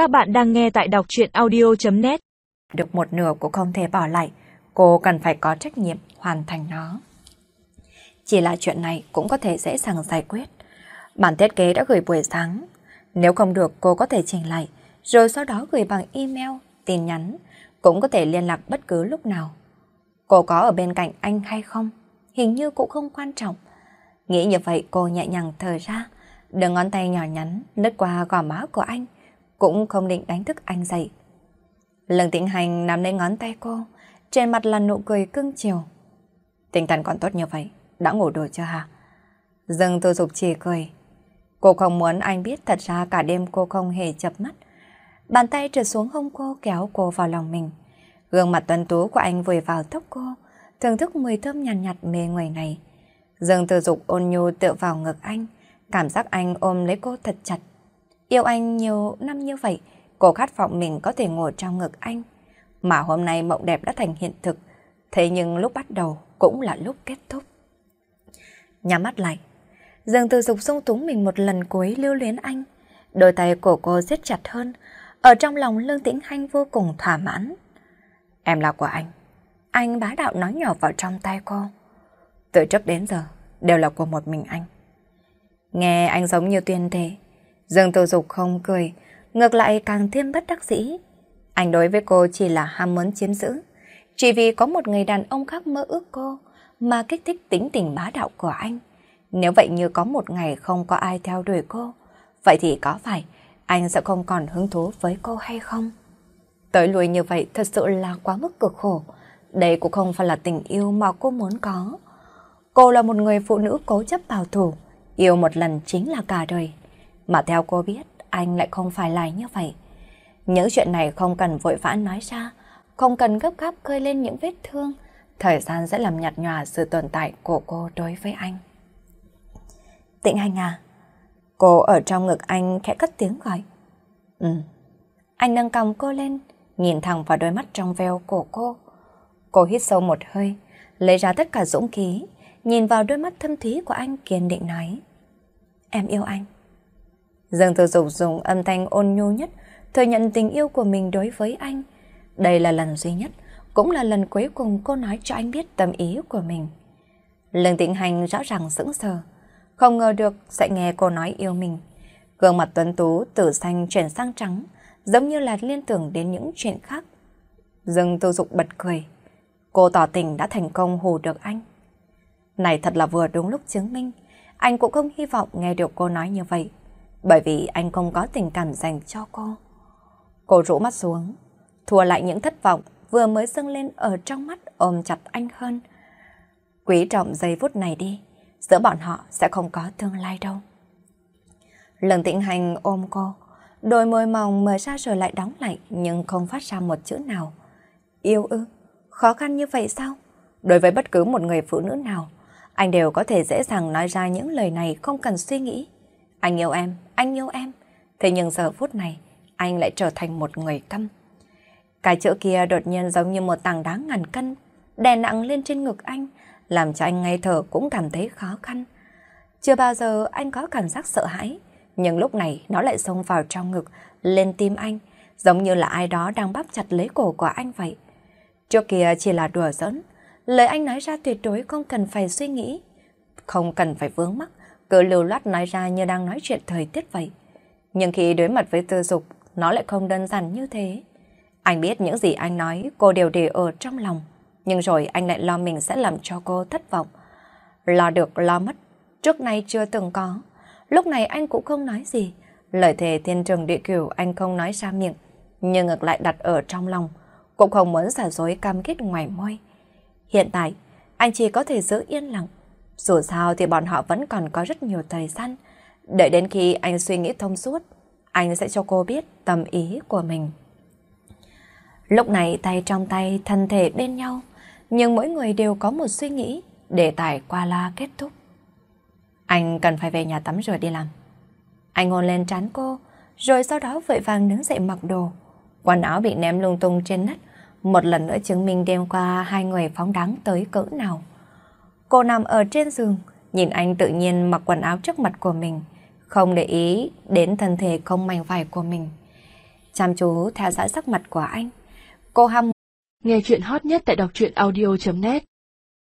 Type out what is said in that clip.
Các bạn đang nghe tại đọc truyện audio.net Được một nửa cũng không thể bỏ lại, cô cần phải có trách nhiệm hoàn thành nó. Chỉ là chuyện này cũng có thể dễ dàng giải quyết. Bản thiết kế đã gửi buổi sáng. Nếu không được cô có thể chỉnh lại, rồi sau đó gửi bằng email, tin nhắn, cũng có thể liên lạc bất cứ lúc nào. Cô có ở bên cạnh anh hay không? Hình như cũng không quan trọng. Nghĩ như vậy cô nhẹ nhàng thở ra, đưa ngón tay nhỏ nhắn lướt qua gò má của anh, cũng không định đánh thức anh dậy. Lương Tĩnh Hành nắm lấy ngón tay cô, trên mặt là nụ cười cưng chiều. Tinh thần còn tốt như vậy, đã ngủ đủ chưa hả? Dương Tô Dục chỉ cười. Cô không muốn anh biết thật ra cả đêm cô không hề chập mắt. Bàn tay trượt xuống hông cô kéo cô vào lòng mình. Gương mặt tuấn tú của anh vùi vào tóc cô, thưởng thức mùi thơm nhàn nhạt, nhạt mê người này. Dương Tư Dục ôn nhu tựa vào ngực anh, cảm giác anh ôm lấy cô thật chặt. Yêu anh nhiều năm như vậy, cô khát vọng mình có thể ngồi trong ngực anh. Mà hôm nay mộng đẹp đã thành hiện thực, thế nhưng lúc bắt đầu cũng là lúc kết thúc. Nhắm mắt lại, dường từ Dục sung túng mình một lần cuối lưu luyến anh. Đôi tay của cô siết chặt hơn, ở trong lòng Lương Tĩnh Hanh vô cùng thỏa mãn. Em là của anh. Anh bá đạo nói nhỏ vào trong tay cô. Từ trước đến giờ, đều là của một mình anh. Nghe anh giống như tuyên thệ. Dương Tô Dục không cười, ngược lại càng thêm bất đắc dĩ. Anh đối với cô chỉ là ham muốn chiếm giữ. Chỉ vì có một người đàn ông khác mơ ước cô, mà kích thích tính tình bá đạo của anh. Nếu vậy như có một ngày không có ai theo đuổi cô, vậy thì có phải anh sẽ không còn hứng thú với cô hay không? Tới lùi như vậy thật sự là quá mức cực khổ. Đây cũng không phải là tình yêu mà cô muốn có. Cô là một người phụ nữ cố chấp bảo thủ, yêu một lần chính là cả đời. Mà theo cô biết, anh lại không phải là như vậy. Những chuyện này không cần vội vã nói ra, không cần gấp gáp cơi lên những vết thương. Thời gian sẽ làm nhạt nhòa sự tồn tại của cô đối với anh. Tịnh Hành à? Cô ở trong ngực anh khẽ cất tiếng gọi. Ừ. Anh nâng còng cô lên, nhìn thẳng vào đôi mắt trong veo của cô. Cô hít sâu một hơi, lấy ra tất cả dũng khí, nhìn vào đôi mắt thâm thúy của anh kiên định nói. Em yêu anh. Dương Thư Dục dùng âm thanh ôn nhu nhất, thừa nhận tình yêu của mình đối với anh. Đây là lần duy nhất, cũng là lần cuối cùng cô nói cho anh biết tâm ý của mình. Lương Tĩnh Hành rõ ràng sững sờ, không ngờ được sẽ nghe cô nói yêu mình. Gương mặt tuấn tú từ xanh chuyển sang trắng, giống như là liên tưởng đến những chuyện khác. Dương Tư Dục bật cười. Cô tỏ tình đã thành công hù được anh. Này thật là vừa đúng lúc chứng minh, anh cũng không hy vọng nghe được cô nói như vậy, bởi vì anh không có tình cảm dành cho cô. Cô rũ mắt xuống, thua lại những thất vọng vừa mới dâng lên ở trong mắt ôm chặt anh hơn. Quý trọng giây phút này đi, giữa bọn họ sẽ không có tương lai đâu. Lần tĩnh hành ôm cô, đôi môi mỏng mở ra rồi lại đóng lại nhưng không phát ra một chữ nào. Yêu ư, khó khăn như vậy sao? Đối với bất cứ một người phụ nữ nào, anh đều có thể dễ dàng nói ra những lời này không cần suy nghĩ. Anh yêu em, anh yêu em. Thế nhưng giờ phút này, anh lại trở thành một người câm. Cái chữ kia đột nhiên giống như một tảng đá ngàn cân, đè nặng lên trên ngực anh, làm cho anh ngay thở cũng cảm thấy khó khăn. Chưa bao giờ anh có cảm giác sợ hãi, nhưng lúc này nó lại xông vào trong ngực, lên tim anh, giống như là ai đó đang bắp chặt lấy cổ của anh vậy. Trước kia chỉ là đùa giỡn, lời anh nói ra tuyệt đối không cần phải suy nghĩ, không cần phải vướng mắc, cứ lưu loát nói ra như đang nói chuyện thời tiết vậy. Nhưng khi đối mặt với tư dục, nó lại không đơn giản như thế. Anh biết những gì anh nói cô đều để ở trong lòng, nhưng rồi anh lại lo mình sẽ làm cho cô thất vọng. Lo được lo mất, trước nay chưa từng có. Lúc này anh cũng không nói gì. Lời thề thiên trường địa cửu anh không nói ra miệng, nhưng ngược lại đặt ở trong lòng. Cũng không muốn giả dối cam kết ngoài môi. Hiện tại, anh chỉ có thể giữ yên lặng. Dù sao thì bọn họ vẫn còn có rất nhiều thời gian. Đợi đến khi anh suy nghĩ thông suốt, anh sẽ cho cô biết tâm ý của mình. Lúc này tay trong tay, thân thể bên nhau, nhưng mỗi người đều có một suy nghĩ, để tài qua la kết thúc. Anh cần phải về nhà tắm rồi đi làm. Anh hôn lên trán cô, rồi sau đó vội vàng đứng dậy mặc đồ. Quần áo bị ném lung tung trên đất, một lần nữa chứng minh đêm qua hai người phóng đáng tới cỡ nào. Cô nằm ở trên giường, nhìn anh tự nhiên mặc quần áo trước mặt của mình, không để ý đến thân thể không mảnh vải của mình. chăm chú theo dõi sắc mặt của anh. Cô hăm nghe chuyện hot nhất tại đọc truyện audio.net